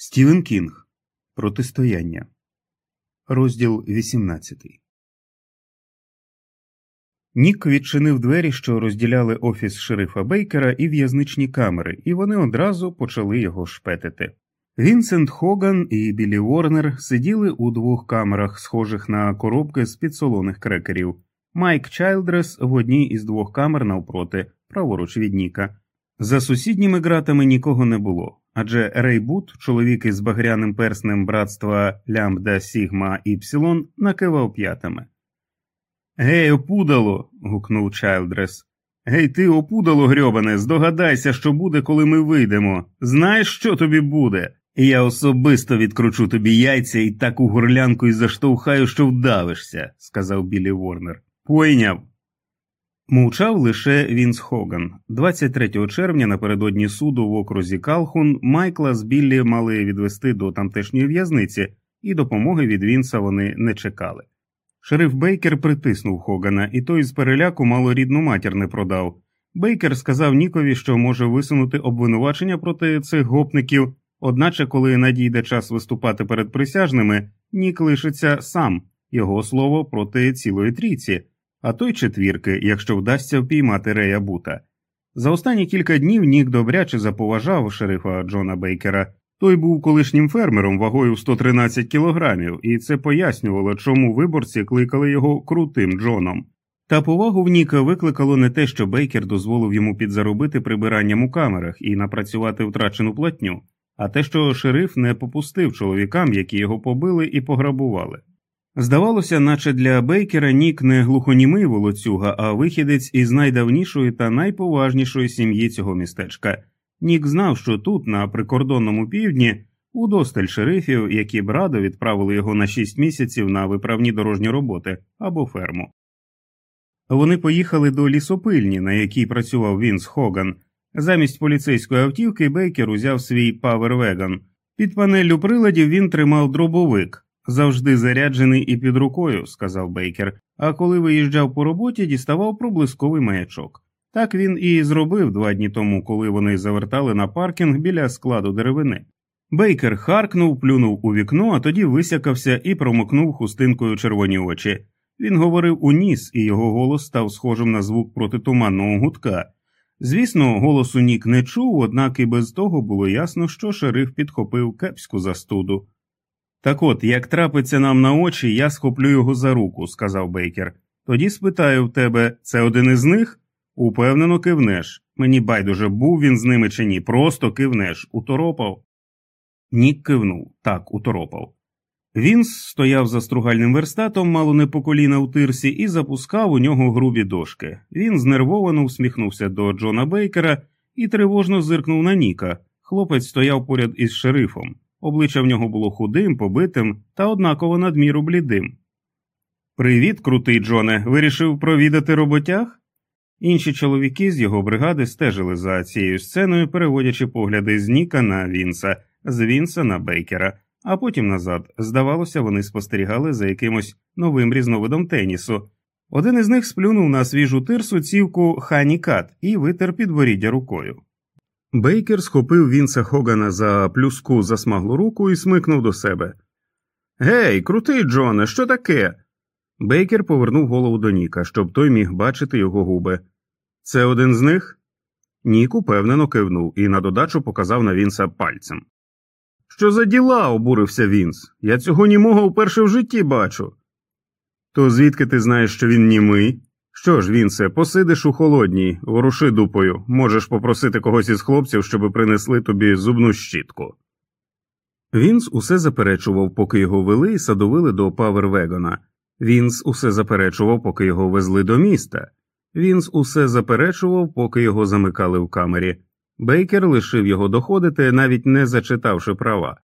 Стівен Кінг Протистояння. Розділ 18 Нік відчинив двері, що розділяли офіс шерифа Бейкера і в'язничні камери, і вони одразу почали його шпетити. Вінсент Хоган і Білі Уорнер сиділи у двох камерах, схожих на коробки з підсолоних крекерів. Майк Чайлдрес в одній із двох камер навпроти, праворуч від Ніка. За сусідніми ґратами нікого не було, адже Рей Бут, чоловік із багряним перснем братства Лямбда Сігма Іпсилон, накивав п'ятами. Гей, опудало. гукнув Чайлдрес. Гей, ти опудало, грьобане, здогадайся, що буде, коли ми вийдемо. Знаєш, що тобі буде? Я особисто відкручу тобі яйця і таку горлянку і заштовхаю, що вдавишся, сказав Білі Ворнер. Пойняв. Мовчав лише Вінс Хоган. 23 червня напередодні суду в окрузі Калхун Майкла з Біллі мали відвести до тамтешньої в'язниці, і допомоги від Вінса вони не чекали. Шериф Бейкер притиснув Хогана, і той з переляку мало рідну матір не продав. Бейкер сказав Нікові, що може висунути обвинувачення проти цих гопників, одначе, коли надійде час виступати перед присяжними, Нік лишиться сам його слово проти цілої трійці а то й четвірки, якщо вдасться впіймати Рея Бута. За останні кілька днів Нік добряче заповажав шерифа Джона Бейкера. Той був колишнім фермером вагою в 113 кілограмів, і це пояснювало, чому виборці кликали його крутим Джоном. Та повагу в Ніка викликало не те, що Бейкер дозволив йому підзаробити прибиранням у камерах і напрацювати втрачену платню, а те, що шериф не попустив чоловікам, які його побили і пограбували. Здавалося, наче для Бейкера Нік не глухонімий волоцюга, а вихідець із найдавнішої та найповажнішої сім'ї цього містечка. Нік знав, що тут, на прикордонному півдні, удосталь шерифів, які б радо відправили його на шість місяців на виправні дорожні роботи або ферму. Вони поїхали до лісопильні, на якій працював Вінс Хоган. Замість поліцейської автівки Бейкер узяв свій павервеган. Під панеллю приладів він тримав дробовик. Завжди заряджений і під рукою, сказав Бейкер, а коли виїжджав по роботі, діставав проблисковий маячок. Так він і зробив два дні тому, коли вони завертали на паркінг біля складу деревини. Бейкер харкнув, плюнув у вікно, а тоді висякався і промокнув хустинкою червоні очі. Він говорив у ніс, і його голос став схожим на звук протитуманного гудка. Звісно, голосу Нік не чув, однак і без того було ясно, що шериф підхопив кепську застуду. Так от, як трапиться нам на очі, я схоплю його за руку, сказав Бейкер. Тоді спитаю в тебе, це один із них? Упевнено, кивнеш. Мені байдуже був він з ними чи ні, просто кивнеш, уторопав. Нік кивнув, так, уторопав. Він стояв за стругальним верстатом, мало не по коліна у тирсі, і запускав у нього грубі дошки. Він знервовано всміхнувся до Джона Бейкера і тривожно зиркнув на Ніка. Хлопець стояв поряд із шерифом. Обличчя в нього було худим, побитим та однаково надміру блідим. Привіт, крутий Джоне, вирішив провідати роботяг? Інші чоловіки з його бригади стежили за цією сценою, переводячи погляди з Ніка на Вінса, з Вінса на Бейкера, а потім назад. Здавалося, вони спостерігали за якимось новим різновидом тенісу. Один із них сплюнув на свіжу тирсу цівку Хані Кат і витер підборіддя рукою. Бейкер схопив Вінса Хогана за плюску засмаглу руку і смикнув до себе. Гей, крутий, Джоне, що таке? Бейкер повернув голову до Ніка, щоб той міг бачити його губи. Це один з них? Нік упевнено кивнув і на додачу показав на Вінса пальцем. Що за діла? обурився Вінс. Я цього німого вперше в житті бачу. То звідки ти знаєш, що він німий? Що ж, Вінсе, посидиш у холодній, воруши дупою, можеш попросити когось із хлопців, щоб принесли тобі зубну щітку. Вінс усе заперечував, поки його вели і садовили до Павервегона. Вінс усе заперечував, поки його везли до міста. Вінс усе заперечував, поки його замикали в камері. Бейкер лишив його доходити, навіть не зачитавши права.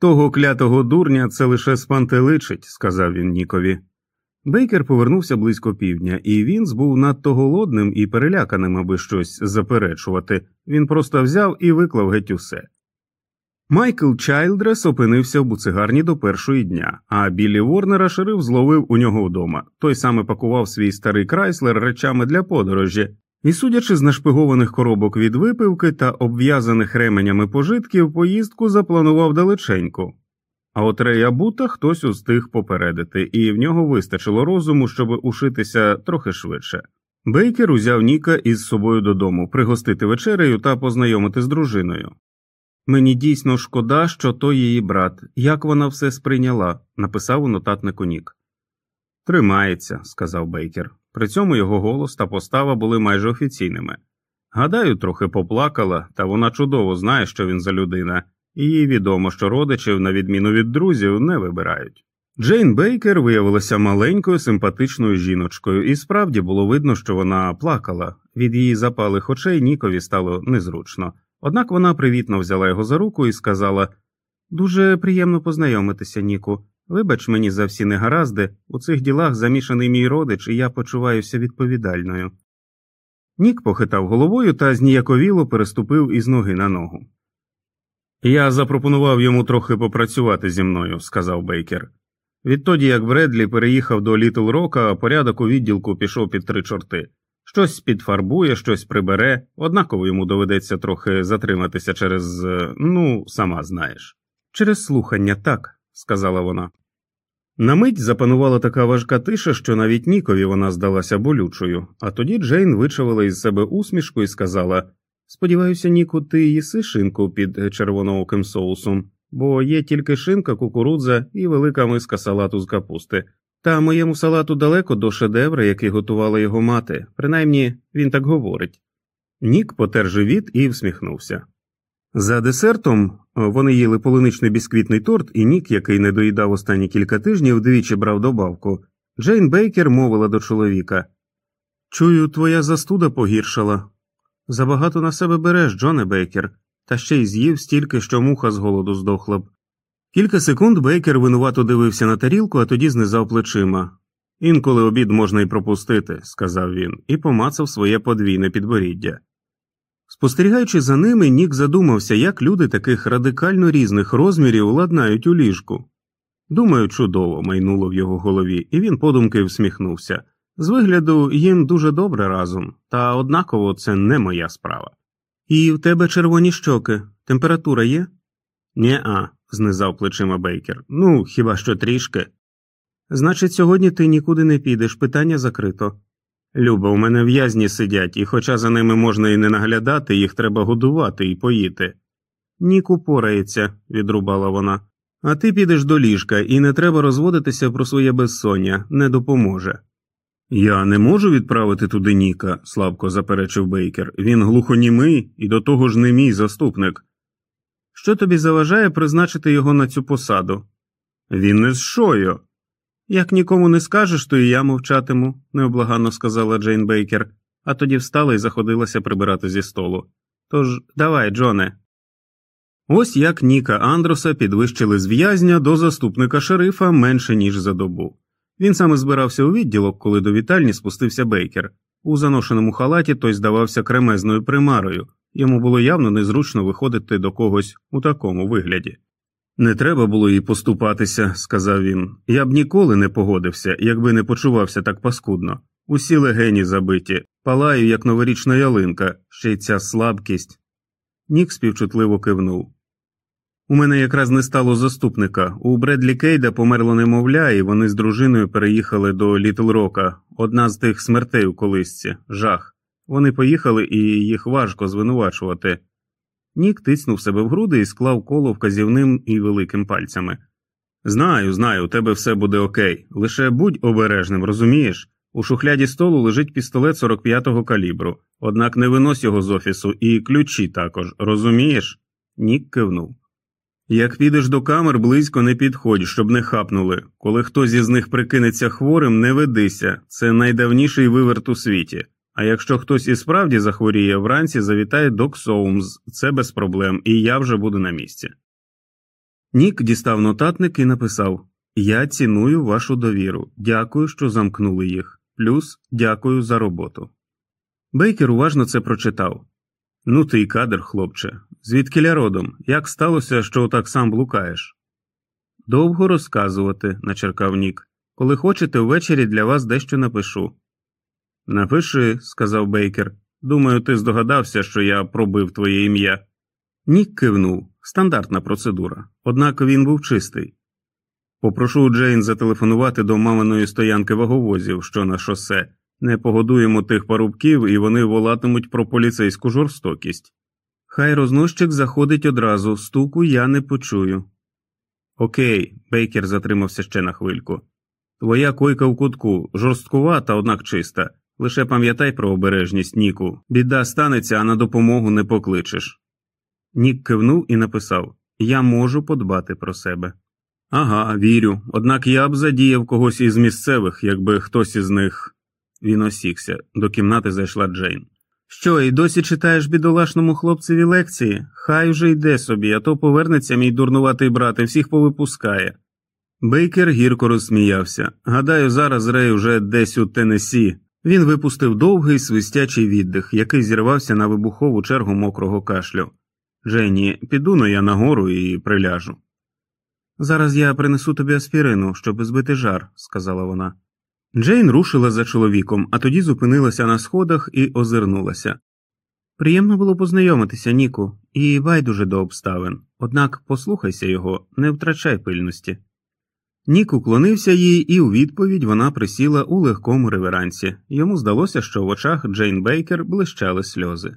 Того клятого дурня це лише спантеличить, сказав він Нікові. Бейкер повернувся близько півдня, і Вінс був надто голодним і переляканим, аби щось заперечувати. Він просто взяв і виклав геть усе. Майкл Чайлдрес опинився в буцигарні до першої дня, а Біллі Ворнера шериф зловив у нього вдома. Той саме пакував свій старий крайслер речами для подорожі. І, судячи з нашпигованих коробок від випивки та обв'язаних ременями пожитків, поїздку запланував далеченько. А от Рея Бута хтось устиг попередити, і в нього вистачило розуму, щоб ушитися трохи швидше. Бейкер узяв Ніка із собою додому, пригостити вечерею та познайомити з дружиною. Мені дійсно шкода, що то її брат, як вона все сприйняла, написав у нотатнику Нік. Тримається, сказав Бейкер. При цьому його голос та постава були майже офіційними. Гадаю, трохи поплакала, та вона чудово знає, що він за людина, їй відомо, що родичів, на відміну від друзів, не вибирають. Джейн Бейкер виявилася маленькою симпатичною жіночкою, і справді було видно, що вона плакала. Від її запалих очей Нікові стало незручно. Однак вона привітно взяла його за руку і сказала Дуже приємно познайомитися, Ніку. Вибач мені за всі негаразди, у цих ділах замішаний мій родич, і я почуваюся відповідальною. Нік похитав головою та зніяковіло переступив із ноги на ногу. Я запропонував йому трохи попрацювати зі мною, сказав Бейкер. Відтоді як Бредлі переїхав до Літл Рока, порядок у відділку пішов під три чорти. Щось підфарбує, щось прибере, однаково йому доведеться трохи затриматися через, ну, сама знаєш. Через слухання, так, сказала вона. На мить запанувала така важка тиша, що навіть Нікові вона здалася болючою, а тоді Джейн вичавила із себе усмішку і сказала Сподіваюся, Ніку, ти їси шинку під червонооким соусом, бо є тільки шинка, кукурудза і велика миска салату з капусти. Та моєму салату далеко до шедевра, який готувала його мати, принаймні він так говорить. Нік потер живіт і всміхнувся. За десертом вони їли полуничний бісквітний торт, і Нік, який не доїдав останні кілька тижнів, двічі брав добавку. Джейн Бейкер мовила до чоловіка Чую, твоя застуда погіршала. Забагато на себе береш, Джоне Бейкер, та ще й з'їв стільки, що муха з голоду здохла б. Кілька секунд Бейкер винувато дивився на тарілку, а тоді знизав плечима. Інколи обід можна й пропустити, сказав він, і помацав своє подвійне підборіддя. Спостерігаючи за ними, Нік задумався, як люди таких радикально різних розмірів ладнають у ліжку. Думаю, чудово майнуло в його голові, і він подумки всміхнувся. З вигляду, їм дуже добре разом, та однаково це не моя справа. І в тебе червоні щоки, температура є? Нє-а, знизав плечима Бейкер. Ну, хіба що трішки. Значить, сьогодні ти нікуди не підеш, питання закрито. Люба, у мене в'язні сидять, і хоча за ними можна і не наглядати, їх треба годувати і поїти. Ніку порається, відрубала вона, а ти підеш до ліжка, і не треба розводитися про своє безсоння, не допоможе. Я не можу відправити туди Ніка, слабко заперечив Бейкер. Він глухонімий і до того ж не мій заступник. Що тобі заважає призначити його на цю посаду? Він не з шою. Як нікому не скажеш, то і я мовчатиму, необлаганно сказала Джейн Бейкер, а тоді встала і заходилася прибирати зі столу. Тож давай, Джоне. Ось як Ніка Андроса підвищили з в'язня до заступника шерифа менше ніж за добу. Він саме збирався у відділок, коли до вітальні спустився Бейкер. У заношеному халаті той здавався кремезною примарою, йому було явно незручно виходити до когось у такому вигляді. Не треба було їй поступатися, сказав він. Я б ніколи не погодився, якби не почувався так паскудно. Усі легені забиті, палаю, як новорічна ялинка, ще й ця слабкість. Нік співчутливо кивнув. У мене якраз не стало заступника. У Бредлі Кейда померло немовля, і вони з дружиною переїхали до Літл Рока, одна з тих смертей у колисці, жах. Вони поїхали і їх важко звинувачувати. Нік тиснув себе в груди і склав коло вказівним і великим пальцями. Знаю, знаю, у тебе все буде окей. Лише будь обережним, розумієш? У шухляді столу лежить пістолет 45-го калібру, однак не винось його з офісу і ключі також, розумієш? Нік кивнув. Як підеш до камер, близько не підходь, щоб не хапнули. Коли хтось із них прикинеться хворим, не ведися, це найдавніший виверт у світі. А якщо хтось і справді захворіє вранці, завітає док Соумс, це без проблем, і я вже буду на місці. Нік дістав нотатник і написав Я ціную вашу довіру. Дякую, що замкнули їх. Плюс дякую за роботу. Бейкер уважно це прочитав. Ну, ти й кадр, хлопче. Звідки родом? Як сталося, що так сам блукаєш? Довго розказувати, начеркав Нік. Коли хочете, ввечері для вас дещо напишу. Напиши, сказав Бейкер, Думаю, ти здогадався, що я пробив твоє ім'я. Нік кивнув стандартна процедура, однак він був чистий. Попрошу Джейн зателефонувати до маминої стоянки ваговозів, що на шосе, не погодуємо тих парубків, і вони волатимуть про поліцейську жорстокість. Хай рознощик заходить одразу, стуку я не почую. Окей, Бейкер затримався ще на хвильку. Твоя койка в кутку, жорсткувата, однак чиста. Лише пам'ятай про обережність, Ніку. Біда станеться, а на допомогу не покличеш. Нік кивнув і написав Я можу подбати про себе. Ага, вірю. Однак я б задіяв когось із місцевих, якби хтось із них. Він осікся. До кімнати зайшла Джейн. Що, і досі читаєш бідолашному хлопцеві лекції? Хай уже йде собі, а то повернеться мій дурнуватий брат і всіх повипускає. Бейкер гірко розсміявся. Гадаю, зараз Рей уже десь у Теннессі. Він випустив довгий свистячий віддих, який зірвався на вибухову чергу мокрого кашлю. Жені, піду но я нагору і приляжу. Зараз я принесу тобі аспірину, щоб збити жар, сказала вона. Джейн рушила за чоловіком, а тоді зупинилася на сходах і озирнулася. Приємно було познайомитися, Ніку, і байдуже до обставин, однак послухайся його, не втрачай пильності. Нік уклонився їй, і у відповідь вона присіла у легкому реверансі. Йому здалося, що в очах Джейн Бейкер блищали сльози.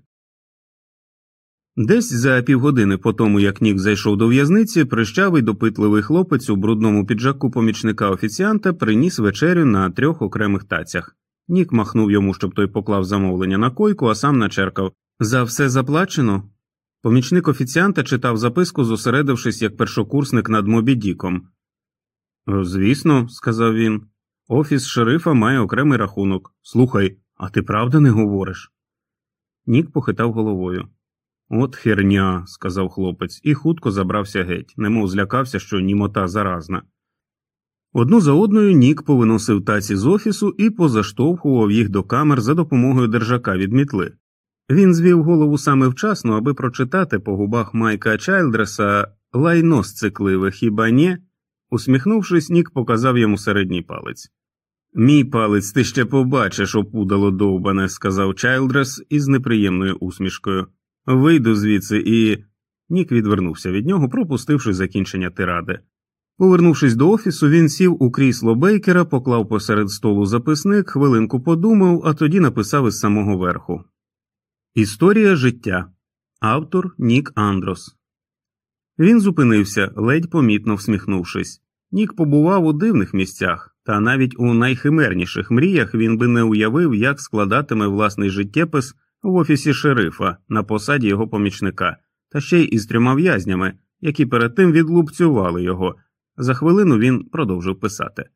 Десь за півгодини по тому, як Нік зайшов до в'язниці, прищавий допитливий хлопець у брудному піджаку помічника офіціанта приніс вечерю на трьох окремих тацях. Нік махнув йому, щоб той поклав замовлення на койку, а сам начеркав За все заплачено. Помічник офіціанта читав записку, зосередившись як першокурсник над Мобі Діком. Звісно, сказав він, офіс шерифа має окремий рахунок. Слухай, а ти правда не говориш? Нік похитав головою. От херня, сказав хлопець, і хутко забрався геть, немов злякався, що німота заразна. Одну за одною Нік повиносив таці з офісу і позаштовхував їх до камер за допомогою держака від мітли. Він звів голову саме вчасно, аби прочитати по губах Майка Чайлдреса лайно сцикливе, хіба ні? Усміхнувшись, Нік показав йому середній палець. Мій палець ти ще побачиш, опудало довбане, сказав Чайлдрес із неприємною усмішкою. Вийду звідси і. Нік відвернувся від нього, пропустивши закінчення тиради. Повернувшись до офісу, він сів у крісло Бейкера, поклав посеред столу записник, хвилинку подумав, а тоді написав із самого верху Історія життя. Автор Нік Андрос. Він зупинився, ледь помітно всміхнувшись. Нік побував у дивних місцях, та навіть у найхимерніших мріях він би не уявив, як складатиме власний життєпис в офісі шерифа на посаді його помічника, та ще й із трьома в'язнями, які перед тим відлупцювали його. За хвилину він продовжив писати.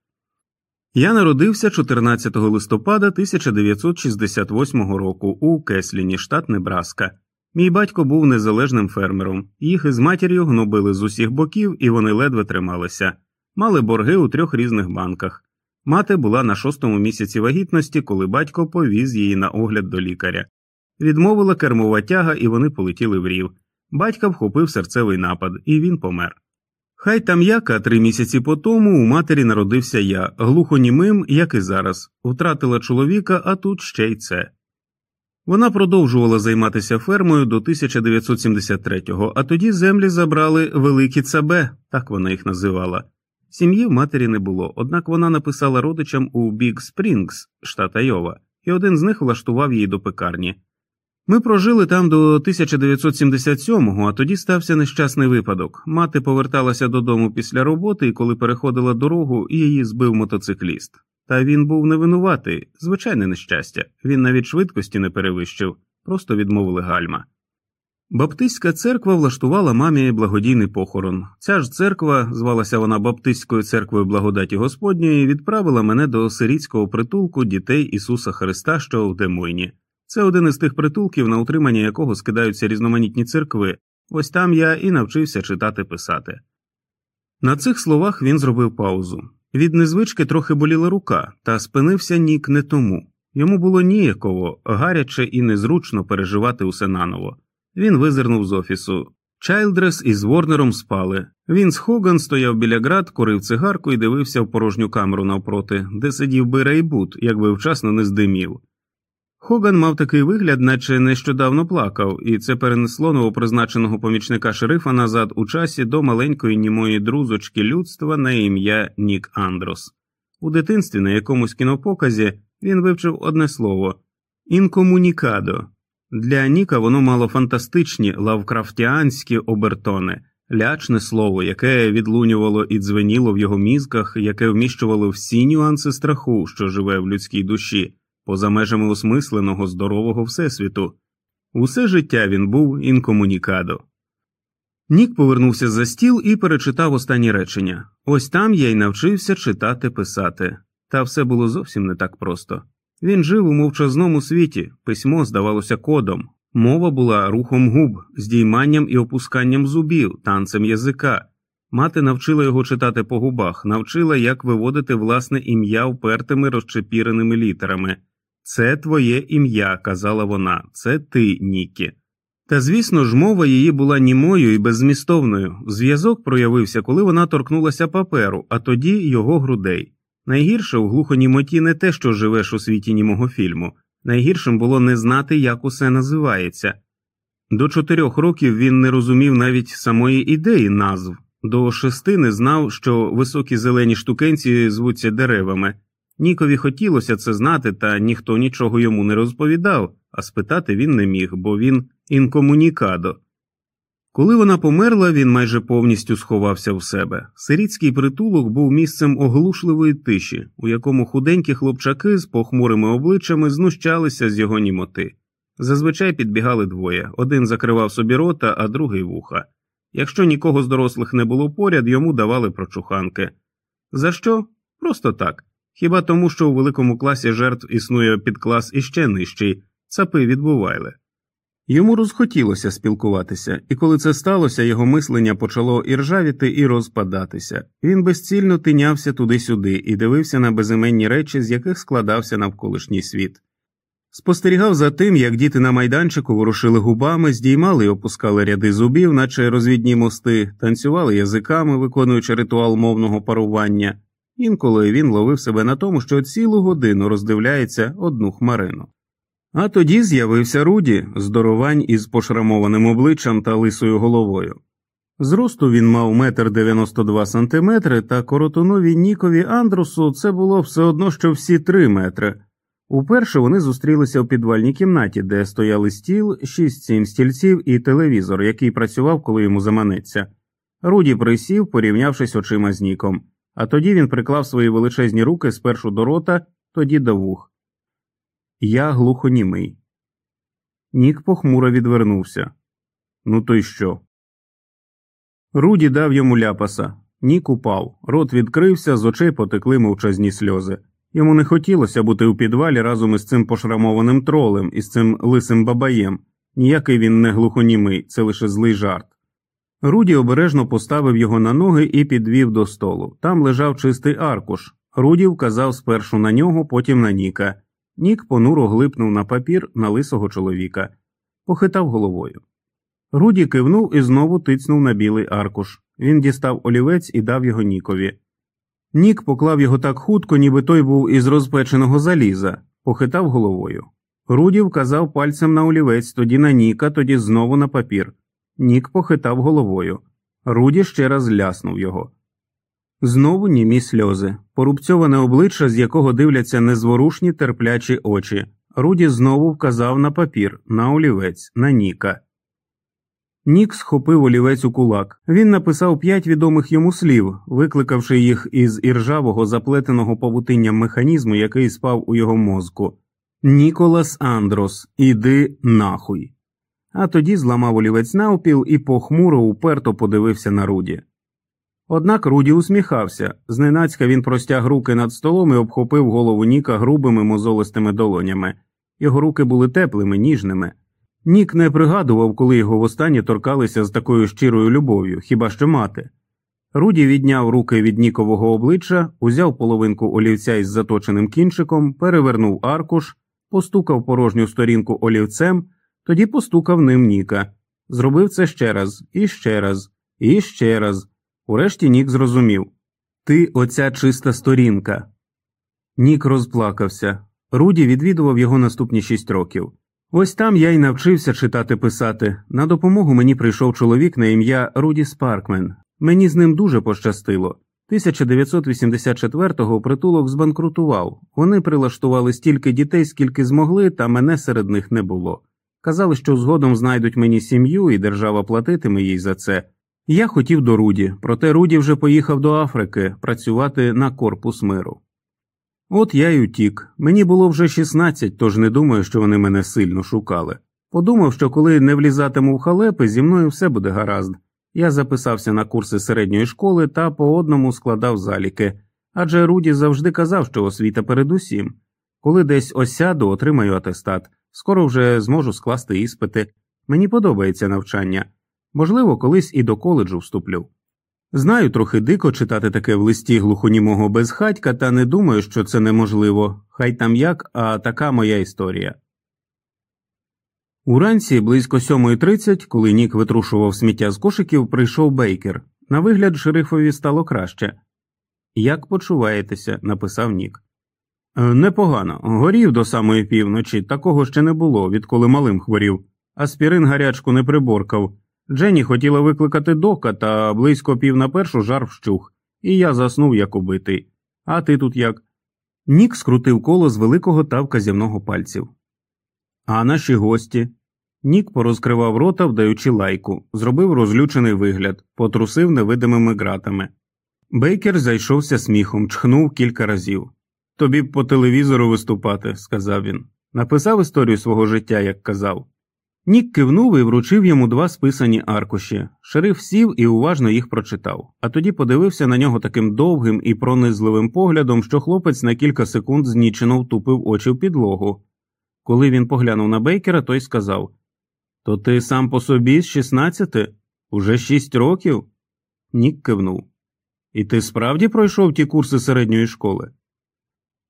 Я народився 14 листопада 1968 року у Кесліні, штат Небраска. Мій батько був незалежним фермером, їх із матір'ю гнобили з усіх боків, і вони ледве трималися, мали борги у трьох різних банках. Мати була на шостому місяці вагітності, коли батько повіз її на огляд до лікаря. Відмовила кермова тяга, і вони полетіли в рів. Батька вхопив серцевий напад, і він помер. Хай там яка три місяці по тому у матері народився я, глухонімим, як і зараз, втратила чоловіка, а тут ще й це. Вона продовжувала займатися фермою до 1973-го, а тоді землі забрали великі цабе, так вона їх називала. Сім'ї в матері не було, однак вона написала родичам у Біг Спрінгс, штат Айова, і один з них влаштував її до пекарні. Ми прожили там до 1977-го, а тоді стався нещасний випадок. Мати поверталася додому після роботи, і коли переходила дорогу, її збив мотоцикліст. Та він був невинуватий, звичайне нещастя, він навіть швидкості не перевищив, просто відмовили гальма. Баптистська церква влаштувала мамі благодійний похорон. Ця ж церква, звалася вона Баптистською церквою благодаті Господньої, відправила мене до сирітського притулку дітей Ісуса Христа, що в Демойні. Це один із тих притулків, на утримання якого скидаються різноманітні церкви. Ось там я і навчився читати писати. На цих словах він зробив паузу. Від незвички трохи боліла рука, та спинився нік не тому. Йому було ніяково, гаряче і незручно переживати усе наново. Він визирнув з офісу. Чайлдрес із Ворнером спали. Він з Хоган стояв біля град, курив цигарку і дивився в порожню камеру навпроти, де сидів би Рейбут, якби вчасно не здимів. Хоган мав такий вигляд, наче нещодавно плакав, і це перенесло новопризначеного помічника шерифа назад у часі до маленької німої друзочки людства на ім'я Нік Андрос. У дитинстві на якомусь кінопоказі він вивчив одне слово інкомунікадо. Для Ніка воно мало фантастичні лавкрафтіанські обертони, лячне слово, яке відлунювало і дзвеніло в його мізках, яке вміщувало всі нюанси страху, що живе в людській душі поза межами осмисленого здорового всесвіту. Усе життя він був інкомунікадо. Нік повернувся за стіл і перечитав останні речення ось там я й навчився читати писати. Та все було зовсім не так просто. Він жив у мовчазному світі, письмо здавалося кодом, мова була рухом губ, здійманням і опусканням зубів, танцем язика. Мати навчила його читати по губах, навчила, як виводити власне ім'я впертими розчепіреними літерами. Це твоє ім'я, казала вона, це ти, Нікі. Та звісно ж, мова її була німою і беззмістовною. Зв'язок проявився, коли вона торкнулася паперу, а тоді його грудей. Найгірше у глухонімоті не те, що живеш у світі німого фільму, найгіршим було не знати, як усе називається. До чотирьох років він не розумів навіть самої ідеї назв, до шести не знав, що високі зелені штукенці звуться деревами. Нікові хотілося це знати, та ніхто нічого йому не розповідав, а спитати він не міг, бо він інкомунікадо. Коли вона померла, він майже повністю сховався в себе. Сирітський притулок був місцем оглушливої тиші, у якому худенькі хлопчаки з похмурими обличчями знущалися з його німоти. Зазвичай підбігали двоє один закривав собі рота, а другий вуха. Якщо нікого з дорослих не було поряд, йому давали прочуханки. За що? Просто так. Хіба тому, що у великому класі жертв існує підклас іще нижчий, цапи відбувайли. Йому розхотілося спілкуватися, і коли це сталося, його мислення почало іржавіти і розпадатися. Він безцільно тинявся туди-сюди і дивився на безіменні речі, з яких складався навколишній світ. Спостерігав за тим, як діти на майданчику ворушили губами, здіймали і опускали ряди зубів, наче розвідні мости, танцювали язиками, виконуючи ритуал мовного парування. Інколи він ловив себе на тому, що цілу годину роздивляється одну хмарину. А тоді з'явився Руді, здоровань із пошрамованим обличчям та лисою головою. Зросту він мав метр дев'яносто два сантиметри, та коротунові Нікові Андрусу це було все одно, що всі три метри. Уперше вони зустрілися в підвальній кімнаті, де стояли стіл, шість сім стільців і телевізор, який працював, коли йому заманеться. Руді присів, порівнявшись очима з Ніком а тоді він приклав свої величезні руки спершу до рота, тоді до вух. Я глухонімий. Нік похмуро відвернувся. Ну, то й що? Руді дав йому ляпаса. Нік упав, рот відкрився, з очей потекли мовчазні сльози. Йому не хотілося бути у підвалі разом із цим пошрамованим тролем, із цим лисим бабаєм. Ніякий він не глухонімий, це лише злий жарт. Руді обережно поставив його на ноги і підвів до столу. Там лежав чистий аркуш. Руді вказав спершу на нього, потім на Ніка. Нік понуро глипнув на папір на лисого чоловіка, похитав головою. Руді кивнув і знову тицнув на білий аркуш. Він дістав олівець і дав його Нікові. Нік поклав його так хутко, ніби той був із розпеченого заліза, похитав головою. Руді вказав пальцем на олівець, тоді на Ніка, тоді знову на папір. Нік похитав головою. Руді ще раз ляснув його. Знову німі сльози, порубцьоване обличчя, з якого дивляться незворушні терплячі очі. Руді знову вказав на папір, на олівець, на Ніка. Нік схопив олівець у кулак. Він написав п'ять відомих йому слів, викликавши їх із іржавого заплетеного павутинням механізму, який спав у його мозку. Ніколас Андрос, іди нахуй а тоді зламав олівець навпіл і похмуро уперто подивився на Руді. Однак Руді усміхався, зненацька він простяг руки над столом і обхопив голову Ніка грубими мозолистими долонями. Його руки були теплими, ніжними. Нік не пригадував, коли його востаннє торкалися з такою щирою любов'ю, хіба що мати. Руді відняв руки від Нікового обличчя, узяв половинку олівця із заточеним кінчиком, перевернув аркуш, постукав порожню сторінку олівцем тоді постукав ним Ніка. Зробив це ще раз, і ще раз, і ще раз. Урешті Нік зрозумів Ти оця чиста сторінка. Нік розплакався. Руді відвідував його наступні шість років. Ось там я й навчився читати писати. На допомогу мені прийшов чоловік на ім'я Руді Спаркмен. Мені з ним дуже пощастило. 1984-го притулок збанкрутував. Вони прилаштували стільки дітей, скільки змогли, та мене серед них не було. Казали, що згодом знайдуть мені сім'ю, і держава платитиме їй за це. Я хотів до Руді, проте Руді вже поїхав до Африки працювати на корпус миру. От я й утік. Мені було вже 16, тож не думаю, що вони мене сильно шукали. Подумав, що коли не влізатиму в халепи, зі мною все буде гаразд. Я записався на курси середньої школи та по одному складав заліки, адже Руді завжди казав, що освіта передусім. Коли десь осяду, отримаю атестат, скоро вже зможу скласти іспити. Мені подобається навчання. Можливо, колись і до коледжу вступлю. Знаю трохи дико читати таке в листі глухонімого безхатька, та не думаю, що це неможливо. Хай там як, а така моя історія. Уранці близько 7.30, коли Нік витрушував сміття з кошиків, прийшов бейкер. На вигляд, шерифові стало краще. Як почуваєтеся? написав Нік. «Е, непогано. Горів до самої півночі, такого ще не було, відколи малим хворів. Аспірин гарячку не приборкав. Дженні хотіла викликати дока, та близько пів на першу жар вщух, і я заснув як убитий. А ти тут як? Нік скрутив коло з великого та вказівного пальців. А наші гості. Нік порозкривав рота, вдаючи лайку, зробив розлючений вигляд, потрусив невидимими ґратами. Бейкер зайшовся сміхом, чхнув кілька разів. Тобі б по телевізору виступати, сказав він. Написав історію свого життя, як казав. Нік кивнув і вручив йому два списані аркуші. Шериф сів і уважно їх прочитав, а тоді подивився на нього таким довгим і пронизливим поглядом, що хлопець на кілька секунд знічено втупив очі в підлогу. Коли він поглянув на Бейкера, той сказав То ти сам по собі з шістнадцяти? Уже шість років? Нік кивнув. І ти справді пройшов ті курси середньої школи?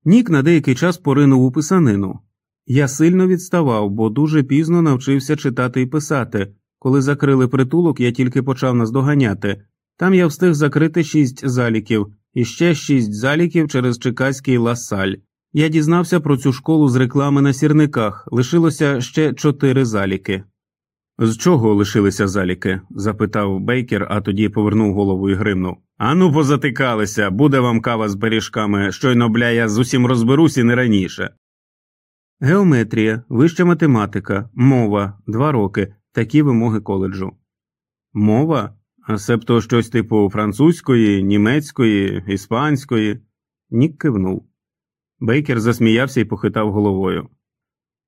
Нік на деякий час поринув у писанину. Я сильно відставав, бо дуже пізно навчився читати і писати. Коли закрили притулок, я тільки почав наздоганяти. Там я встиг закрити шість заліків, і ще шість заліків через Чекаський ласаль. Я дізнався про цю школу з реклами на сірниках, лишилося ще чотири заліки. З чого лишилися заліки? запитав Бейкер, а тоді повернув голову і гримнув. Ану, позатикалися, буде вам кава з беріжками, щойно бля, я з усім розберусь і не раніше. Геометрія, вища математика, мова, два роки, такі вимоги коледжу. Мова? А себто щось типу французької, німецької, іспанської. Нік кивнув. Бейкер засміявся і похитав головою.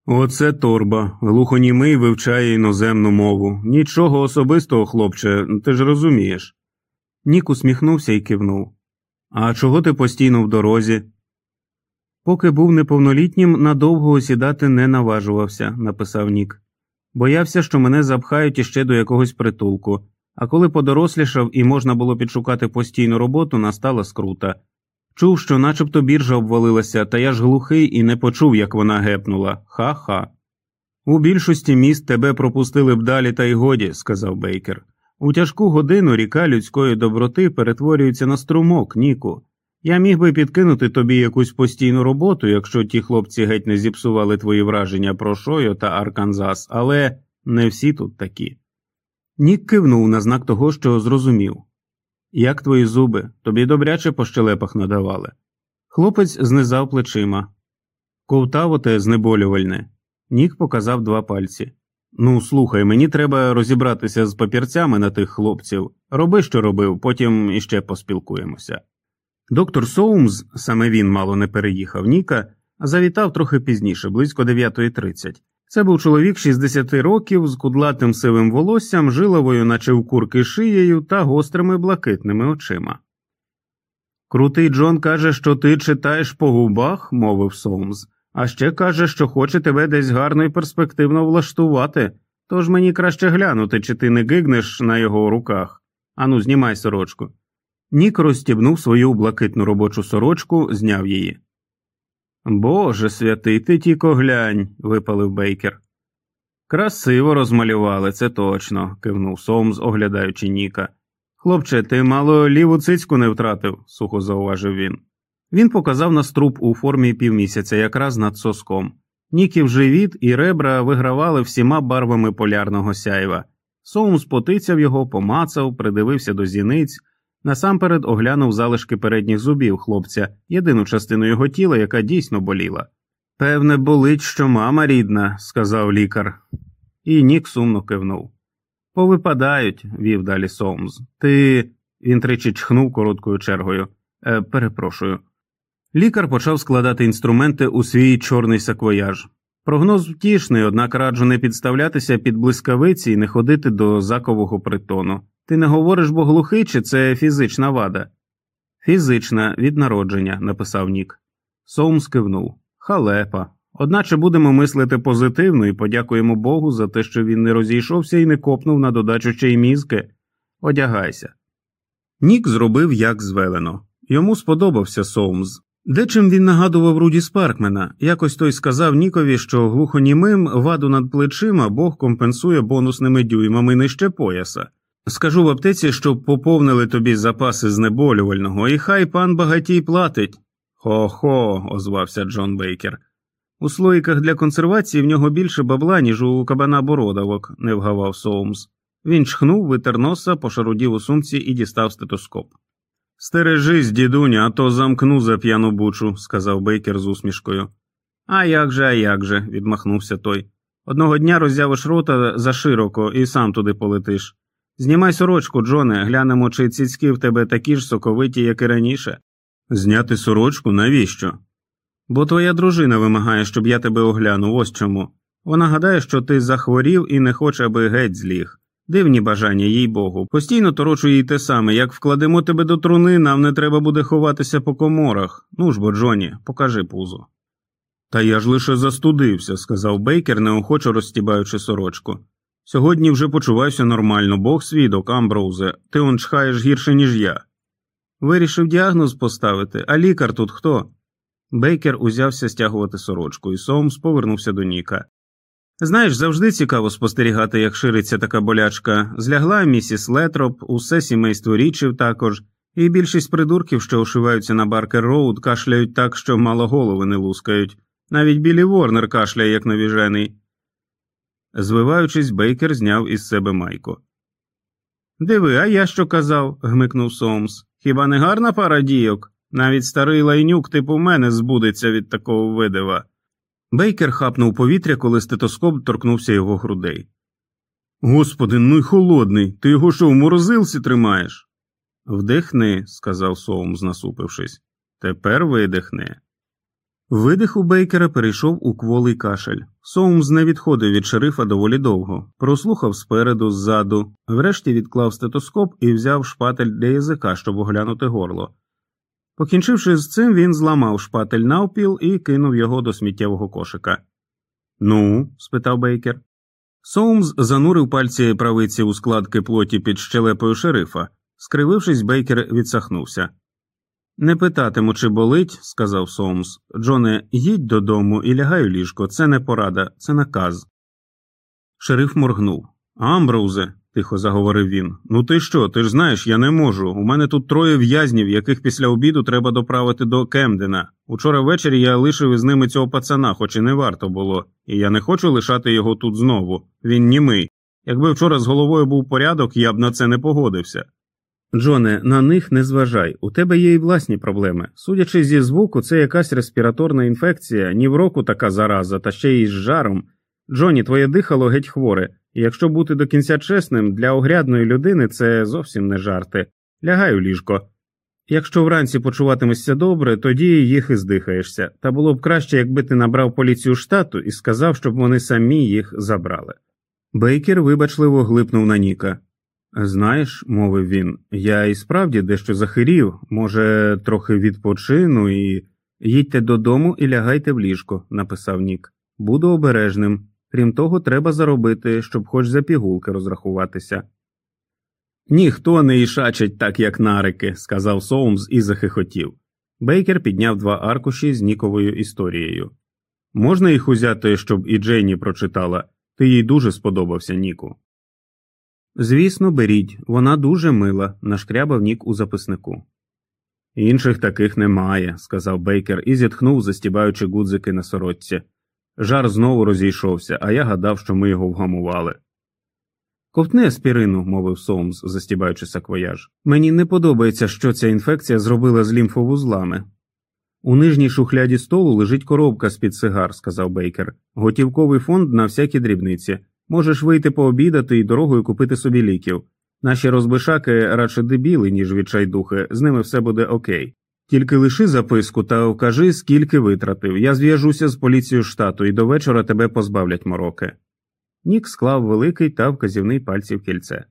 Оце торба. Глухонімий вивчає іноземну мову. Нічого особистого, хлопче, ти ж розумієш. Нік усміхнувся і кивнув. А чого ти постійно в дорозі? Поки був неповнолітнім, надовго осідати не наважувався, написав Нік. Боявся, що мене запхають іще до якогось притулку, а коли подорослішав і можна було підшукати постійну роботу, настала скрута. Чув, що начебто біржа обвалилася, та я ж глухий і не почув, як вона гепнула. Ха ха. У більшості міст тебе пропустили б далі, та й годі, сказав Бейкер. У тяжку годину ріка людської доброти перетворюється на струмок, Ніку. Я міг би підкинути тобі якусь постійну роботу, якщо ті хлопці геть не зіпсували твої враження про Шойо та Арканзас, але не всі тут такі. Нік кивнув на знак того, що зрозумів. Як твої зуби, тобі добряче по щелепах надавали. Хлопець знизав плечима. Ковтав оте знеболювальне. Нік показав два пальці. Ну, слухай, мені треба розібратися з папірцями на тих хлопців. Роби, що робив, потім іще поспілкуємося. Доктор Соумс, саме він мало не переїхав Ніка, завітав трохи пізніше, близько 9.30. Це був чоловік 60 років з кудлатим сивим волоссям, жиловою, наче в курки шиєю та гострими блакитними очима. Крутий Джон каже, що ти читаєш по губах, мовив Соумс, а ще каже, що хоче тебе десь гарно і перспективно влаштувати, тож мені краще глянути, чи ти не гигнеш на його руках. Ану, знімай сорочку. Нік розстібнув свою блакитну робочу сорочку, зняв її. Боже святий, ти тіко глянь, випалив Бейкер. Красиво розмалювали, це точно, кивнув Сомс, оглядаючи Ніка. Хлопче, ти мало ліву цицьку не втратив, сухо зауважив він. Він показав на струп у формі півмісяця, якраз над соском. Ніків живіт і ребра вигравали всіма барвами полярного сяйва. Соумс потицяв його, помацав, придивився до зіниць, насамперед оглянув залишки передніх зубів хлопця, єдину частину його тіла, яка дійсно боліла. Певне, болить, що мама рідна, сказав лікар, і Нік сумно кивнув. Повипадають, вів далі Соумс. Ти. він тричі чхнув короткою чергою. «Е, Перепрошую. Лікар почав складати інструменти у свій чорний саквояж. Прогноз втішний, однак раджу не підставлятися під блискавиці і не ходити до закового притону. Ти не говориш, бо глухий, чи це фізична вада? Фізична від народження, написав Нік. Соумс кивнув. Халепа. Одначе будемо мислити позитивно і подякуємо Богу за те, що він не розійшовся і не копнув на додачу ще й мізки. Одягайся. Нік зробив як звелено. Йому сподобався Соумс. Дечим він нагадував Руді Спаркмена, якось той сказав Нікові, що глухонімим ваду над плечима Бог компенсує бонусними дюймами нижче пояса. Скажу в аптеці, щоб поповнили тобі запаси знеболювального, і хай пан багатій платить. Хо хо, озвався Джон Бейкер. У слоїках для консервації в нього більше бабла, ніж у кабана бородавок, не вгавав Соумс. Він чхнув, витер носа, пошарудів у сумці і дістав стетоскоп. Стережись, дідуня, а то замкну за п'яну бучу, сказав Бейкер з усмішкою. А як же, а як же, відмахнувся той. Одного дня роззявиш рота зашироко і сам туди полетиш. Знімай сорочку, Джоне, глянемо, чи цицьки в тебе такі ж соковиті, як і раніше. Зняти сорочку навіщо? Бо твоя дружина вимагає, щоб я тебе оглянув, ось чому. Вона гадає, що ти захворів і не хоче, аби геть зліг. Дивні бажання, їй богу. Постійно торочу їй те саме, як вкладемо тебе до труни, нам не треба буде ховатися по коморах. Ну ж бо, Джоні, покажи пузо. Та я ж лише застудився, сказав Бейкер, неохоче розстібаючи сорочку. Сьогодні вже почуваюся нормально, бог свідок, Амброузе, ти он чхаєш гірше, ніж я. Вирішив діагноз поставити, а лікар тут хто? Бейкер узявся стягувати сорочку, і Соумс повернувся до Ніка. Знаєш, завжди цікаво спостерігати, як шириться така болячка. Злягла місіс Летроп, усе сімейство Річів також, і більшість придурків, що ошиваються на Баркер Роуд, кашляють так, що мало голови не лускають. Навіть Білі Ворнер кашляє, як навіжений. Звиваючись, Бейкер зняв із себе майку. Диви, а я що казав? гмикнув Сомс. Хіба не гарна пара дійок? Навіть старий лайнюк типу мене збудеться від такого видива. Бейкер хапнув повітря, коли стетоскоп торкнувся його грудей. Господи, ну й холодний. Ти його що в морозилці тримаєш? Вдихни, сказав Соумс, насупившись. Тепер видихни. Видих у Бейкера перейшов у кволий кашель. Соумс не відходив від шерифа доволі довго, прослухав спереду, ззаду, врешті відклав стетоскоп і взяв шпатель для язика, щоб оглянути горло. Покінчивши з цим, він зламав шпатель навпіл і кинув його до сміттєвого кошика. Ну? спитав Бейкер. Соумс занурив пальці правиці у складки плоті під щелепою шерифа. Скривившись, Бейкер відсахнувся. Не питатиму, чи болить, сказав Соумс. Джоне, їдь додому і лягай у ліжко. Це не порада, це наказ. Шериф моргнув. Амброузе, тихо заговорив він. Ну ти що? Ти ж знаєш, я не можу. У мене тут троє в'язнів, яких після обіду треба доправити до Кемдена. Учора ввечері я лишив із ними цього пацана, хоч і не варто було, і я не хочу лишати його тут знову. Він німий. Якби вчора з головою був порядок, я б на це не погодився. Джоне, на них не зважай, у тебе є і власні проблеми. Судячи зі звуку, це якась респіраторна інфекція, ні в року така зараза, та ще й з жаром. Джоні, твоє дихало геть хворе, і якщо бути до кінця чесним, для огрядної людини це зовсім не жарти. Лягай у ліжко. Якщо вранці почуватимешся добре, тоді їх і здихаєшся, та було б краще, якби ти набрав поліцію штату і сказав, щоб вони самі їх забрали. Бейкер вибачливо глипнув на Ніка. Знаєш, мовив він, я і справді дещо захирів, може, трохи відпочину і. Їдьте додому і лягайте в ліжко, написав Нік. Буду обережним. Крім того, треба заробити, щоб хоч за пігулки розрахуватися. Ніхто не ішачить так, як нарики, сказав Соумс і захихотів. Бейкер підняв два аркуші з Ніковою історією. Можна їх узяти, щоб і Джейні прочитала, ти їй дуже сподобався, Ніку. Звісно, беріть, вона дуже мила, нашкрябав Нік у записнику. Інших таких немає, сказав Бейкер і зітхнув, застібаючи гудзики на сорочці. Жар знову розійшовся, а я гадав, що ми його вгамували. Ковтни аспірину, мовив Соумс, застібаючи саквояж. Мені не подобається, що ця інфекція зробила з лімфовузлами. У нижній шухляді столу лежить коробка з під сигар, сказав Бейкер. Готівковий фонд на всякі дрібниці. Можеш вийти пообідати і дорогою купити собі ліків. Наші розбишаки радше дебіли, ніж відчайдухи, з ними все буде окей. Тільки лиши записку та вкажи, скільки витратив. Я зв'яжуся з поліцією штату і до вечора тебе позбавлять мороки. Нік склав великий та вказівний пальці в кільце.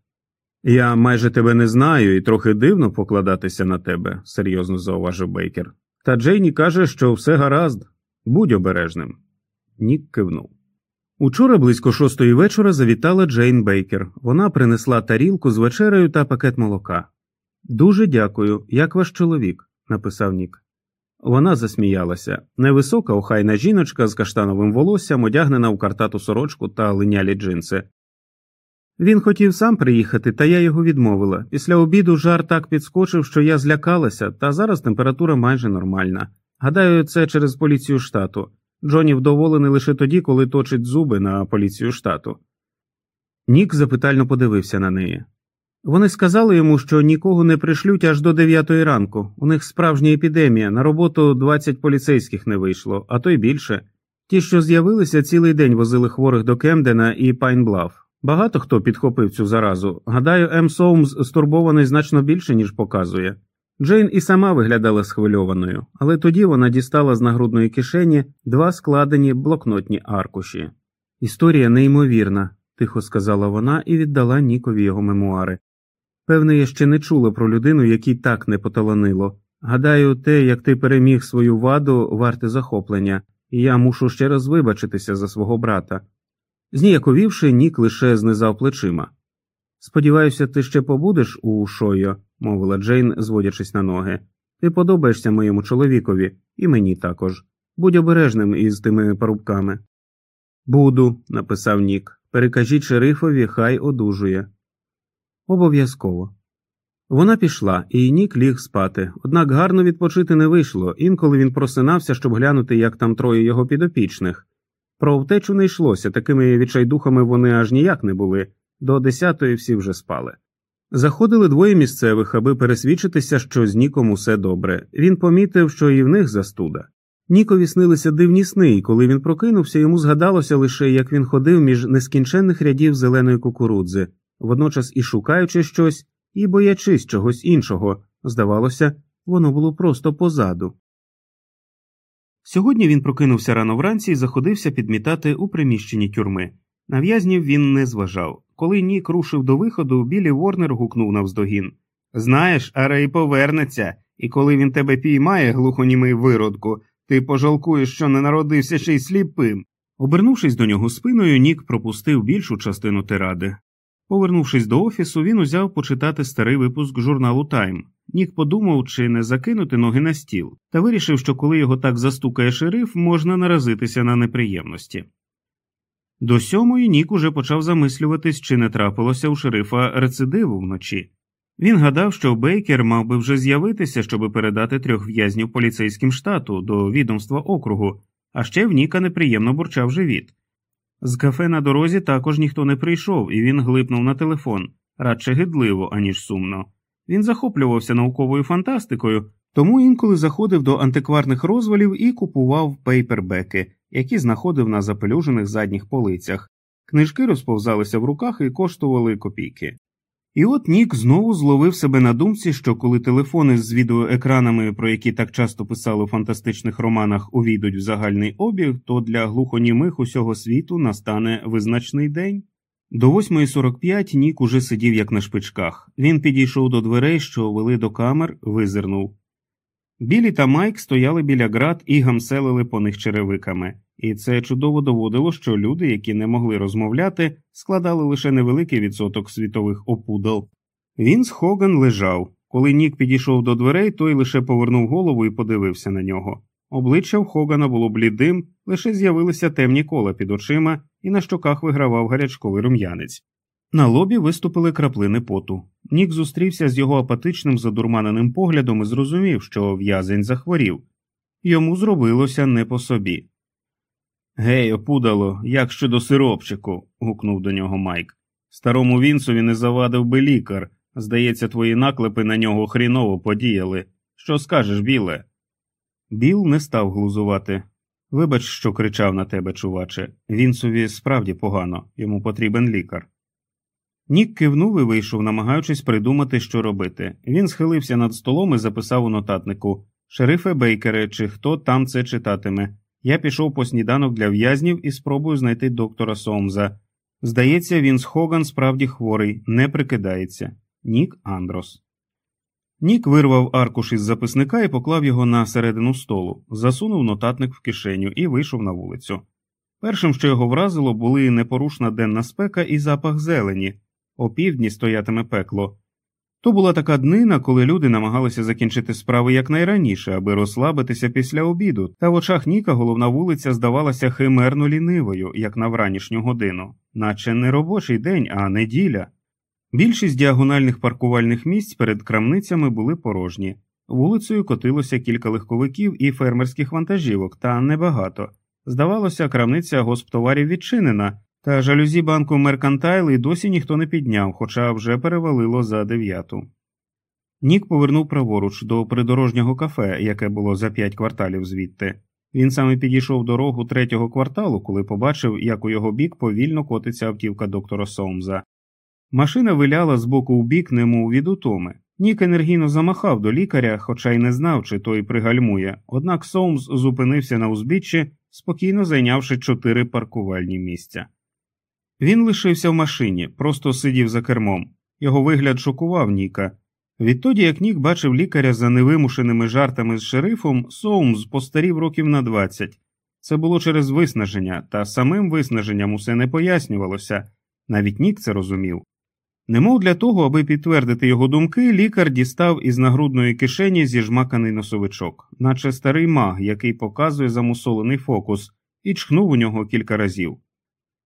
Я майже тебе не знаю і трохи дивно покладатися на тебе, серйозно зауважив Бейкер. Та Джейні каже, що все гаразд, будь обережним. Нік кивнув. Учора близько шостої вечора завітала Джейн Бейкер. Вона принесла тарілку з вечерею та пакет молока. Дуже дякую, як ваш чоловік, написав Нік. Вона засміялася невисока, охайна жіночка з каштановим волоссям, одягнена у картату сорочку та линялі джинси. Він хотів сам приїхати, та я його відмовила. Після обіду жар так підскочив, що я злякалася, та зараз температура майже нормальна. Гадаю, це через поліцію штату. Джоні вдоволений лише тоді, коли точить зуби на поліцію штату. Нік запитально подивився на неї. Вони сказали йому, що нікого не пришлють аж до дев'ятої ранку. У них справжня епідемія, на роботу 20 поліцейських не вийшло, а то й більше. Ті, що з'явилися, цілий день возили хворих до Кемдена і Пайнблав. Багато хто підхопив цю заразу. Гадаю, М. Соумс стурбований значно більше, ніж показує. Джейн і сама виглядала схвильованою, але тоді вона дістала з нагрудної кишені два складені блокнотні аркуші. Історія неймовірна, тихо сказала вона і віддала Нікові його мемуари. Певне, я ще не чула про людину, якій так не поталанило. Гадаю, те, як ти переміг свою ваду, варте захоплення, і я мушу ще раз вибачитися за свого брата. Зніяковівши, Нік лише знизав плечима. Сподіваюся, ти ще побудеш у Шойо, мовила Джейн, зводячись на ноги. Ти подобаєшся моєму чоловікові, і мені також. Будь обережним із тими парубками. Буду, написав Нік. Перекажіть шерифові, хай одужує. Обов'язково. Вона пішла, і Нік ліг спати, однак гарно відпочити не вийшло, інколи він просинався, щоб глянути, як там троє його підопічних. Про втечу не йшлося, такими відчайдухами вони аж ніяк не були, до десятої всі вже спали. Заходили двоє місцевих, аби пересвідчитися, що з Ніком усе добре. Він помітив, що і в них застуда. Нікові снилися дивні сни, і коли він прокинувся, йому згадалося лише, як він ходив між нескінченних рядів зеленої кукурудзи, водночас і шукаючи щось, і боячись чогось іншого, здавалося, воно було просто позаду. Сьогодні він прокинувся рано вранці і заходився підмітати у приміщенні тюрми. На в'язнів він не зважав. Коли Нік рушив до виходу, Білі Ворнер гукнув навздогін Знаєш, Арей повернеться, і коли він тебе піймає, глухонімий виродку, ти пожалкуєш, що не народився ще й сліпим. Обернувшись до нього спиною, Нік пропустив більшу частину тиради. Повернувшись до офісу, він узяв почитати старий випуск журналу Тайм. Нік подумав, чи не закинути ноги на стіл, та вирішив, що коли його так застукає шериф, можна наразитися на неприємності. До сьомої Нік уже почав замислюватись, чи не трапилося у шерифа рецидиву вночі. Він гадав, що Бейкер мав би вже з'явитися, щоб передати трьох в'язнів поліцейським штату до відомства округу, а ще в Ніка неприємно бурчав живіт. З кафе на дорозі також ніхто не прийшов, і він глипнув на телефон радше гидливо, аніж сумно. Він захоплювався науковою фантастикою, тому інколи заходив до антикварних розвалів і купував пейпербеки, які знаходив на запелюжених задніх полицях. Книжки розповзалися в руках і коштували копійки. І от Нік знову зловив себе на думці, що коли телефони з відеоекранами, про які так часто писали у фантастичних романах, увійдуть в загальний обіг, то для глухонімих усього світу настане визначний день. До 8.45 Нік уже сидів як на шпичках. Він підійшов до дверей, що вели до камер, визирнув. Білі та Майк стояли біля град і гамселили по них черевиками, і це чудово доводило, що люди, які не могли розмовляти, складали лише невеликий відсоток світових опудал. Вінс Хоган лежав. Коли Нік підійшов до дверей, той лише повернув голову і подивився на нього. Обличчя в Хогана було блідим, лише з'явилися темні кола під очима, і на щоках вигравав гарячковий рум'янець. На лобі виступили краплини поту. Нік зустрівся з його апатичним задурманеним поглядом і зрозумів, що в'язень захворів. Йому зробилося не по собі. Гей, опудало, як щодо сиропчику. гукнув до нього Майк. Старому Вінсові не завадив би лікар. Здається, твої наклепи на нього хріново подіяли. Що скажеш, біле? Біл не став глузувати. Вибач, що кричав на тебе, чуваче. Вінсові справді погано, йому потрібен лікар. Нік кивнув і вийшов, намагаючись придумати, що робити. Він схилився над столом і записав у нотатнику Шерифе Бейкере, чи хто там це читатиме. Я пішов по сніданок для в'язнів і спробую знайти доктора Сомза. Здається, він з Хоган справді хворий, не прикидається. Нік Андрос. Нік вирвав аркуш із записника і поклав його на середину столу, засунув нотатник в кишеню і вийшов на вулицю. Першим, що його вразило, були непорушна денна спека і запах зелені, опівдні стоятиме пекло. То була така днина, коли люди намагалися закінчити справи якнайраніше, аби розслабитися після обіду, та в очах Ніка головна вулиця здавалася химерно лінивою, як на вранішню годину, наче не робочий день, а неділя. Більшість діагональних паркувальних місць перед крамницями були порожні. Вулицею котилося кілька легковиків і фермерських вантажівок, та небагато. Здавалося, крамниця госптоварів відчинена, та жалюзі банку Меркантайл і досі ніхто не підняв, хоча вже перевалило за дев'яту. Нік повернув праворуч до придорожнього кафе, яке було за п'ять кварталів звідти. Він саме підійшов дорогу третього кварталу, коли побачив, як у його бік повільно котиться автівка доктора Соумза. Машина виляла з боку в бік, немов від утоми. Нік енергійно замахав до лікаря, хоча й не знав, чи той пригальмує, однак Соумс зупинився на узбіччі, спокійно зайнявши чотири паркувальні місця. Він лишився в машині, просто сидів за кермом. Його вигляд шокував Ніка. Відтоді, як Нік бачив лікаря за невимушеними жартами з шерифом, Соумс постарів років на 20. Це було через виснаження, та самим виснаженням усе не пояснювалося, навіть Нік це розумів. Немов для того, аби підтвердити його думки, лікар дістав із нагрудної кишені зіжмаканий носовичок, наче старий маг, який показує замусолений фокус, і чхнув у нього кілька разів.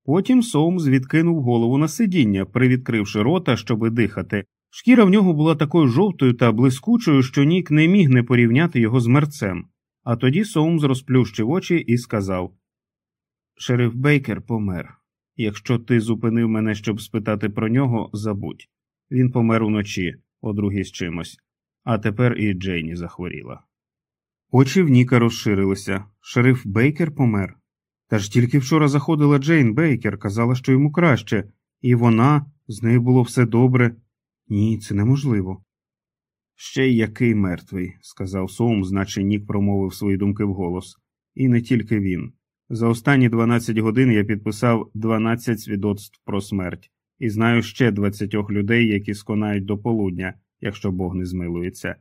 Потім Соумс відкинув голову на сидіння, привідкривши рота, щоби дихати. Шкіра в нього була такою жовтою та блискучою, що Нік не міг не порівняти його з мерцем. А тоді Соумс розплющив очі і сказав Шериф Бейкер помер. Якщо ти зупинив мене, щоб спитати про нього, забудь. Він помер уночі, о другій з чимось, а тепер і Джейні захворіла. Очі в Ніка розширилися. Шериф Бейкер помер. Та ж тільки вчора заходила Джейн Бейкер, казала, що йому краще, і вона, з нею було все добре. Ні, це неможливо. Ще й який мертвий, сказав Соумс, наче Нік промовив свої думки вголос. І не тільки він. За останні 12 годин я підписав 12 свідоцтв про смерть і знаю ще 20 людей, які сконають до полудня, якщо Бог не змилується.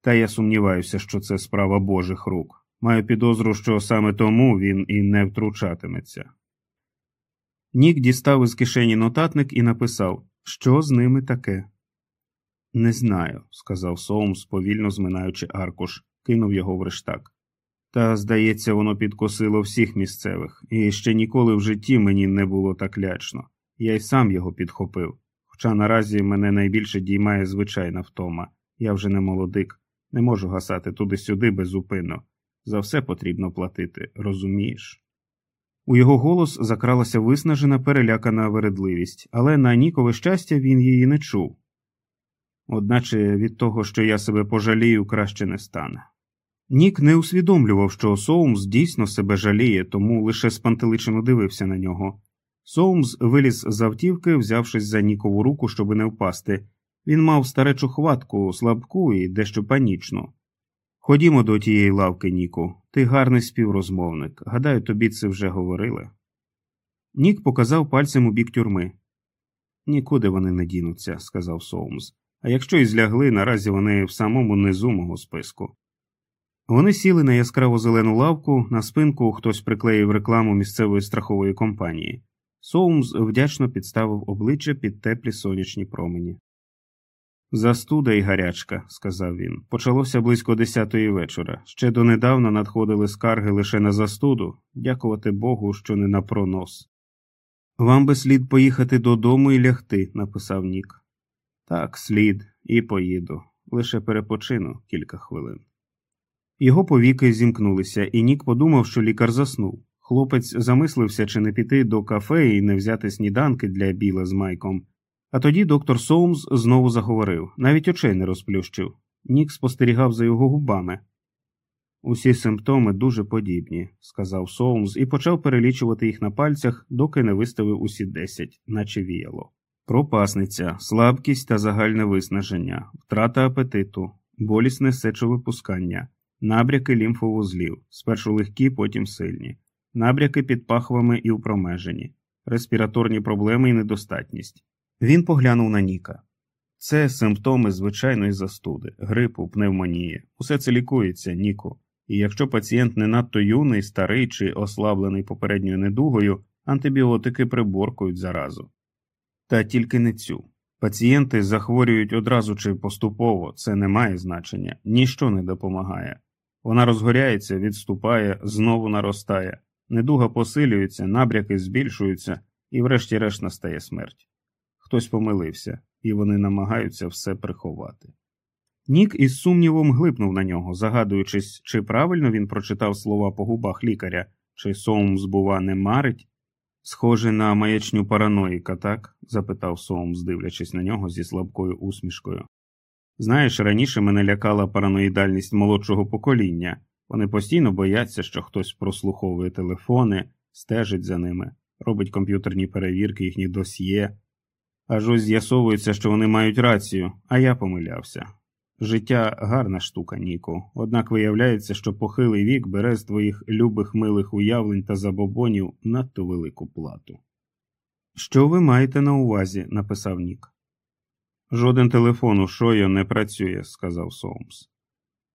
Та я сумніваюся, що це справа Божих рук. Маю підозру, що саме тому він і не втручатиметься. Нік дістав із кишені нотатник і написав, що з ними таке. Не знаю, сказав Соумс, повільно зминаючи аркуш, кинув його в рештак. Та, здається, воно підкосило всіх місцевих, і ще ніколи в житті мені не було так лячно. Я й сам його підхопив. Хоча наразі мене найбільше діймає звичайна втома. Я вже не молодик, не можу гасати туди-сюди безупинно. За все потрібно платити, розумієш? У його голос закралася виснажена, перелякана вередливість, але на Нікове щастя він її не чув. Одначе від того, що я себе пожалію, краще не стане. Нік не усвідомлював, що Соумс дійсно себе жаліє, тому лише спантеличено дивився на нього. Соумс виліз з автівки, взявшись за Нікову руку, щоби не впасти. Він мав старечу хватку, слабку і дещо панічну. Ходімо до тієї лавки, Ніку, ти гарний співрозмовник. Гадаю, тобі це вже говорили. Нік показав пальцем у бік тюрми. Нікуди вони не дінуться, сказав Соумс. А якщо і злягли, наразі вони в самому низу мого списку. Вони сіли на яскраво зелену лавку, на спинку хтось приклеїв рекламу місцевої страхової компанії. Соумс вдячно підставив обличчя під теплі сонячні промені. Застуда і гарячка, сказав він. Почалося близько десятої вечора. Ще донедавна надходили скарги лише на застуду, дякувати Богу, що не на пронос. Вам би слід поїхати додому і лягти, написав Нік. Так, слід, і поїду. Лише перепочину кілька хвилин. Його повіки зімкнулися, і Нік подумав, що лікар заснув. Хлопець замислився, чи не піти до кафе і не взяти сніданки для біла з майком. А тоді доктор Соумс знову заговорив, навіть очей не розплющив. Нік спостерігав за його губами. Усі симптоми дуже подібні, сказав Соумс і почав перелічувати їх на пальцях, доки не виставив усі десять, наче віяло. Пропасниця, слабкість та загальне виснаження, втрата апетиту, болісне сечовипускання, набряки лімфовузлів, спершу легкі, потім сильні, набряки під пахвами і впромежені, респіраторні проблеми і недостатність. Він поглянув на Ніка. Це симптоми звичайної застуди, грипу, пневмонії. Усе це лікується, Ніку. І якщо пацієнт не надто юний, старий чи ослаблений попередньою недугою, антибіотики приборкують заразу. Та тільки не цю. Пацієнти захворюють одразу чи поступово, це не має значення, ніщо не допомагає. Вона розгоряється, відступає, знову наростає, недуга посилюється, набряки збільшуються і, врешті-решт, настає смерть. Хтось помилився, і вони намагаються все приховати. Нік із сумнівом глипнув на нього, загадуючись, чи правильно він прочитав слова по губах лікаря, чи Соумс, бува, не марить. Схоже на маячню параноїка, так? запитав Соумс, дивлячись на нього зі слабкою усмішкою. Знаєш, раніше мене лякала параноїдальність молодшого покоління. Вони постійно бояться, що хтось прослуховує телефони, стежить за ними, робить комп'ютерні перевірки їхні досьє. Аж ось з'ясовується, що вони мають рацію, а я помилявся. Життя гарна штука, Ніку, однак виявляється, що похилий вік бере з твоїх любих милих уявлень та забобонів надто велику плату. Що ви маєте на увазі? написав Нік. Жоден телефон у Шойо не працює, сказав Соумс.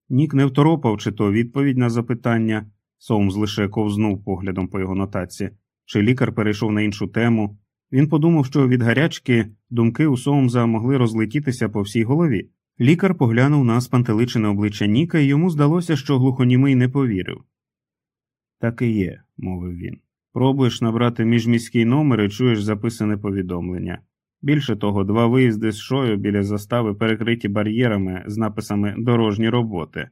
Нік не второпав, чи то відповідь на запитання. Соумс лише ковзнув поглядом по його нотаці, чи лікар перейшов на іншу тему. Він подумав, що від гарячки думки у Соумза могли розлетітися по всій голові. Лікар поглянув на спантеличене обличчя Ніка, і йому здалося, що глухонімий не повірив. Так і є, мовив він. Пробуєш набрати міжміський номер і чуєш записане повідомлення. Більше того, два виїзди з шою біля застави перекриті бар'єрами з написами дорожні роботи.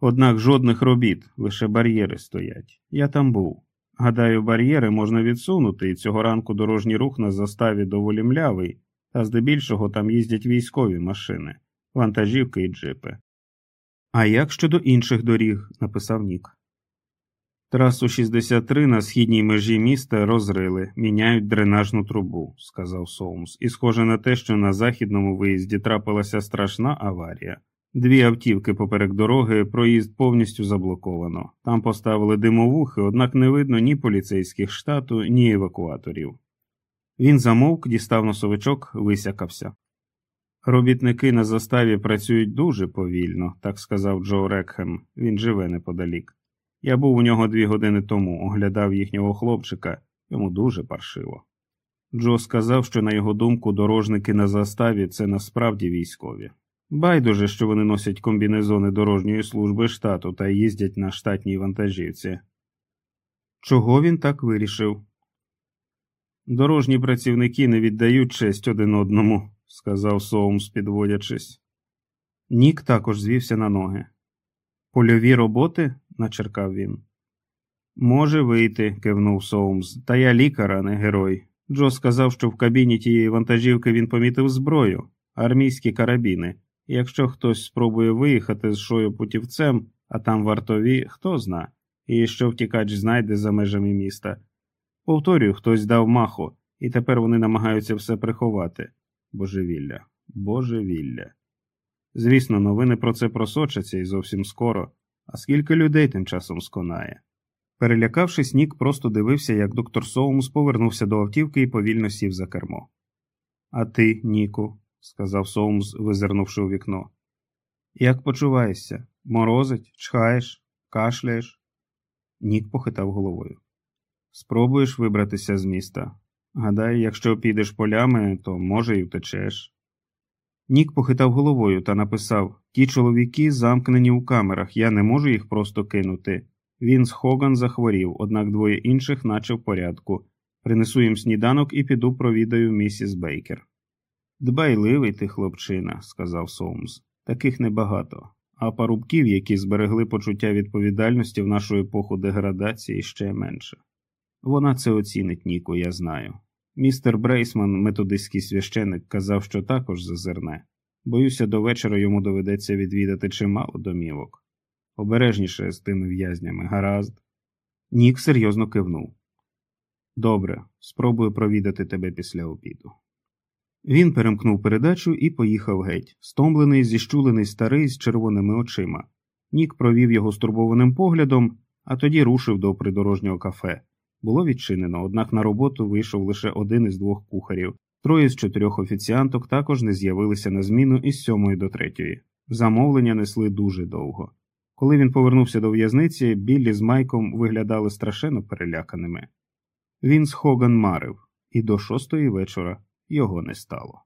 Однак жодних робіт, лише бар'єри стоять. Я там був. Гадаю, бар'єри можна відсунути, і цього ранку дорожній рух на заставі доволі млявий, та здебільшого там їздять військові машини вантажівки і джипи. А як щодо інших доріг, написав Нік. Трасу 63 на східній межі міста розрили, міняють дренажну трубу, сказав Соумс, і схоже на те, що на західному виїзді трапилася страшна аварія. Дві автівки поперек дороги, проїзд повністю заблоковано. Там поставили димовухи, однак не видно ні поліцейських штату, ні евакуаторів. Він замовк, дістав носовичок, висякався. Робітники на заставі працюють дуже повільно, так сказав Джо Рекхем, він живе неподалік. Я був у нього дві години тому, оглядав їхнього хлопчика, йому дуже паршиво. Джо сказав, що, на його думку, дорожники на заставі це насправді військові. Байдуже, що вони носять комбінезони дорожньої служби штату та їздять на штатній вантажівці. Чого він так вирішив? Дорожні працівники не віддають честь один одному сказав Соумс, підводячись. Нік також звівся на ноги. Польові роботи? начеркав він. Може вийти, кивнув Соумс, та я лікар, а не герой. Джо сказав, що в кабіні тієї вантажівки він помітив зброю, армійські карабіни. Якщо хтось спробує виїхати з шою путівцем, а там вартові, хто зна, і що втікач знайде за межами міста. Повторюю, хтось дав маху, і тепер вони намагаються все приховати. Божевілля, божевілля. Звісно, новини про це просочаться і зовсім скоро, а скільки людей тим часом сконає. Перелякавшись, Нік просто дивився, як доктор Соумс повернувся до автівки і повільно сів за кермо. А ти, Ніку, сказав Соумс, визирнувши у вікно. Як почуваєшся? Морозить, чхаєш, кашляєш? Нік похитав головою. Спробуєш вибратися з міста. Гадаю, якщо підеш полями, то може й втечеш. Нік похитав головою та написав Ті чоловіки замкнені у камерах, я не можу їх просто кинути. Він з Хоган захворів, однак двоє інших, наче в порядку. Принесу їм сніданок і піду провідаю місіс Бейкер. Дбайливий ти, хлопчина, сказав Соумс. Таких небагато, а парубків, які зберегли почуття відповідальності в нашу епоху деградації, ще менше. Вона це оцінить, Ніку, я знаю. Містер Брейсман, методистський священик, казав, що також зазирне. Боюся, до вечора йому доведеться відвідати чимало домівок. Обережніше з тими в'язнями, гаразд. Нік серйозно кивнув. Добре, спробую провідати тебе після обіду. Він перемкнув передачу і поїхав геть, стомлений, зіщулений старий з червоними очима. Нік провів його стурбованим поглядом, а тоді рушив до придорожнього кафе. Було відчинено, однак на роботу вийшов лише один із двох кухарів. Троє з чотирьох офіціанток також не з'явилися на зміну із сьомої до третьої. Замовлення несли дуже довго. Коли він повернувся до в'язниці, Біллі з Майком виглядали страшенно переляканими. Він з Хоган марив, і до шостої вечора його не стало.